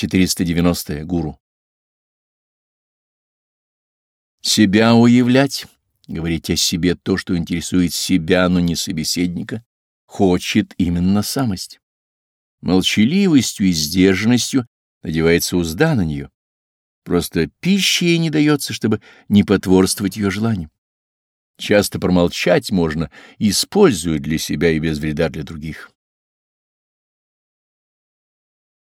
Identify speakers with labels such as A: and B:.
A: 490. Гуру. Себя уявлять, говорить о себе то, что интересует себя, но не собеседника, хочет именно самость. Молчаливостью и сдержанностью надевается узда на нее. Просто пища ей не дается, чтобы не потворствовать ее желаниям. Часто промолчать можно, используя для себя и без вреда для других.